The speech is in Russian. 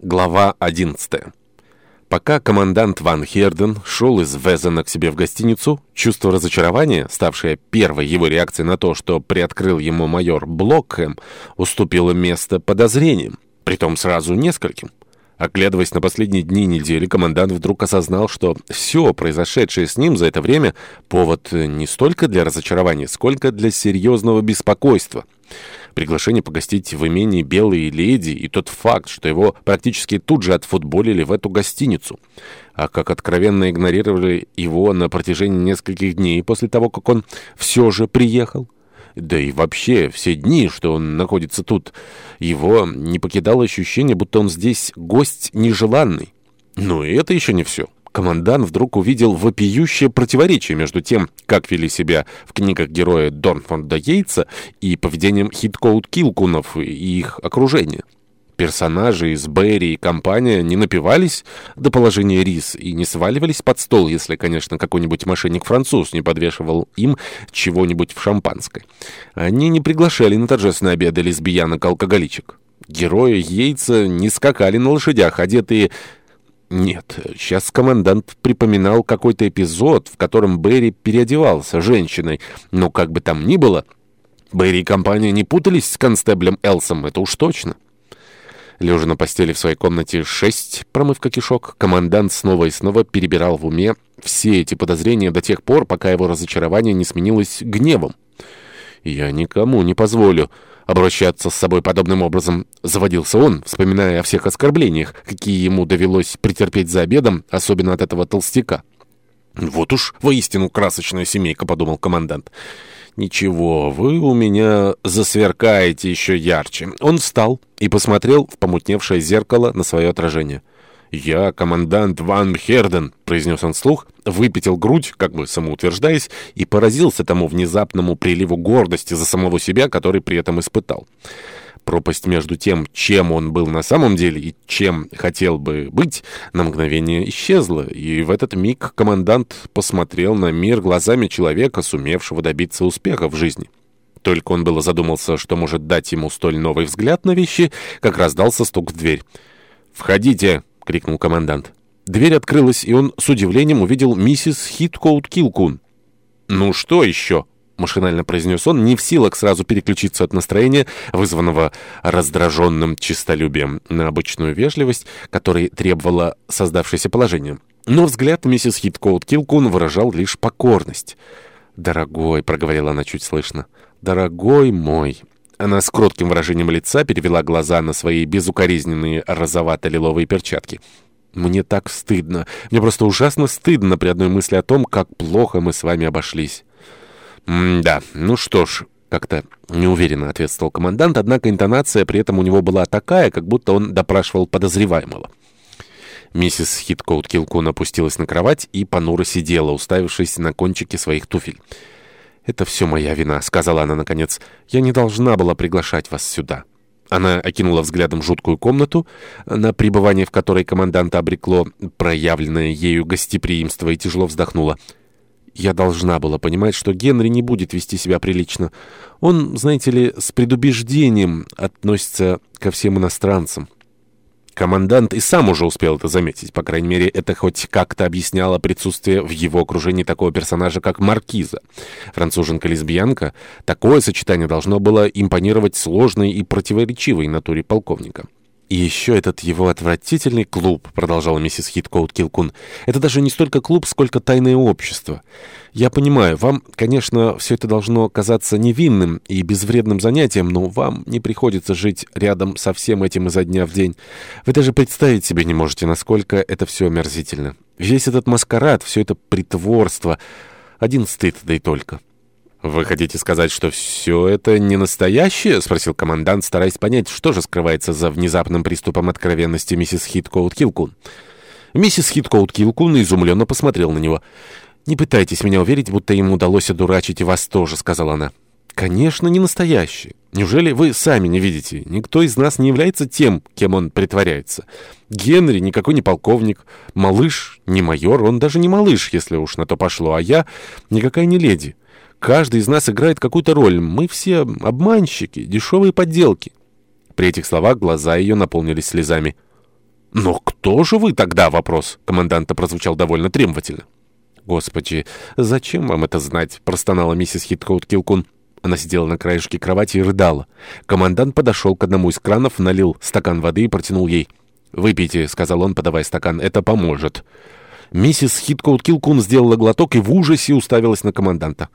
Глава 11. Пока командант Ван Херден шел из Везена к себе в гостиницу, чувство разочарования, ставшее первой его реакцией на то, что приоткрыл ему майор Блокхэм, уступило место подозрениям, притом сразу нескольким. Оглядываясь на последние дни недели, командант вдруг осознал, что все произошедшее с ним за это время повод не столько для разочарования, сколько для серьезного беспокойства. Приглашение погостить в имении «Белые леди» и тот факт, что его практически тут же отфутболили в эту гостиницу. А как откровенно игнорировали его на протяжении нескольких дней после того, как он все же приехал. Да и вообще, все дни, что он находится тут, его не покидало ощущение, будто он здесь гость нежеланный. Но и это еще не все. Командан вдруг увидел вопиющее противоречие между тем, как вели себя в книгах героя Дорнфонда Йейтса и поведением хиткоут Килкунов и их окружения. Персонажи из Берри и компания не напивались до положения рис и не сваливались под стол, если, конечно, какой-нибудь мошенник-француз не подвешивал им чего-нибудь в шампанское. Они не приглашали на торжественные обеды лесбиянок-алкоголичек. Герои Йейтса не скакали на лошадях, одетые нет, сейчас командант припоминал какой-то эпизод, в котором Берри переодевался женщиной, но как бы там ни было, Берри и компания не путались с констеблем Элсом, это уж точно. Лежа на постели в своей комнате шесть, промывка кишок, командант снова и снова перебирал в уме все эти подозрения до тех пор, пока его разочарование не сменилось гневом. «Я никому не позволю обращаться с собой подобным образом», — заводился он, вспоминая о всех оскорблениях, какие ему довелось претерпеть за обедом, особенно от этого толстяка. «Вот уж воистину красочная семейка», — подумал командант. «Ничего, вы у меня засверкаете еще ярче». Он встал и посмотрел в помутневшее зеркало на свое отражение. «Я командант Ван Херден», — произнес он слух, выпятил грудь, как бы самоутверждаясь, и поразился тому внезапному приливу гордости за самого себя, который при этом испытал. Пропасть между тем, чем он был на самом деле и чем хотел бы быть, на мгновение исчезла, и в этот миг командант посмотрел на мир глазами человека, сумевшего добиться успеха в жизни. Только он было задумался, что может дать ему столь новый взгляд на вещи, как раздался стук в дверь. «Входите!» — крикнул командант. Дверь открылась, и он с удивлением увидел миссис Хиткоут Килкун. «Ну что еще?» — машинально произнес он, не в силах сразу переключиться от настроения, вызванного раздраженным честолюбием, на обычную вежливость, которой требовало создавшееся положение. Но взгляд миссис Хиткоут Килкун выражал лишь покорность. «Дорогой», — проговорила она чуть слышно, — «дорогой мой». Она с кротким выражением лица перевела глаза на свои безукоризненные розовато-лиловые перчатки. «Мне так стыдно. Мне просто ужасно стыдно при одной мысли о том, как плохо мы с вами обошлись». М «Да, ну что ж, как-то неуверенно ответствовал командант, однако интонация при этом у него была такая, как будто он допрашивал подозреваемого. Миссис Хиткоут Килкун опустилась на кровать и понуро сидела, уставившись на кончики своих туфель. «Это все моя вина», — сказала она наконец. «Я не должна была приглашать вас сюда». Она окинула взглядом жуткую комнату, на пребывание в которой команданта обрекло проявленное ею гостеприимство и тяжело вздохнула. Я должна была понимать, что Генри не будет вести себя прилично. Он, знаете ли, с предубеждением относится ко всем иностранцам. Командант и сам уже успел это заметить. По крайней мере, это хоть как-то объясняло присутствие в его окружении такого персонажа, как Маркиза. Француженка-лесбиянка. Такое сочетание должно было импонировать сложной и противоречивой натуре полковника. «И еще этот его отвратительный клуб», — продолжала миссис Хиткоут Килкун. «Это даже не столько клуб, сколько тайное общество. Я понимаю, вам, конечно, все это должно казаться невинным и безвредным занятием, но вам не приходится жить рядом со всем этим изо дня в день. Вы даже представить себе не можете, насколько это все омерзительно. Весь этот маскарад, все это притворство. Один стыд, да и только». «Вы хотите сказать, что все это не настоящее?» — спросил командант, стараясь понять, что же скрывается за внезапным приступом откровенности миссис Хиткоут Килкун. Миссис Хиткоут Килкун изумленно посмотрела на него. «Не пытайтесь меня уверить, будто ему удалось одурачить и вас тоже», — сказала она. «Конечно, не настоящее. Неужели вы сами не видите? Никто из нас не является тем, кем он притворяется. Генри никакой не полковник, малыш не майор, он даже не малыш, если уж на то пошло, а я никакая не леди». Каждый из нас играет какую-то роль. Мы все обманщики, дешевые подделки». При этих словах глаза ее наполнились слезами. «Но кто же вы тогда?» — вопрос команданта прозвучал довольно требовательно. «Господи, зачем вам это знать?» — простонала миссис Хиткоут Килкун. Она сидела на краешке кровати и рыдала. Командант подошел к одному из кранов, налил стакан воды и протянул ей. «Выпейте», — сказал он, подавая стакан, — «это поможет». Миссис Хиткоут Килкун сделала глоток и в ужасе уставилась на команданта.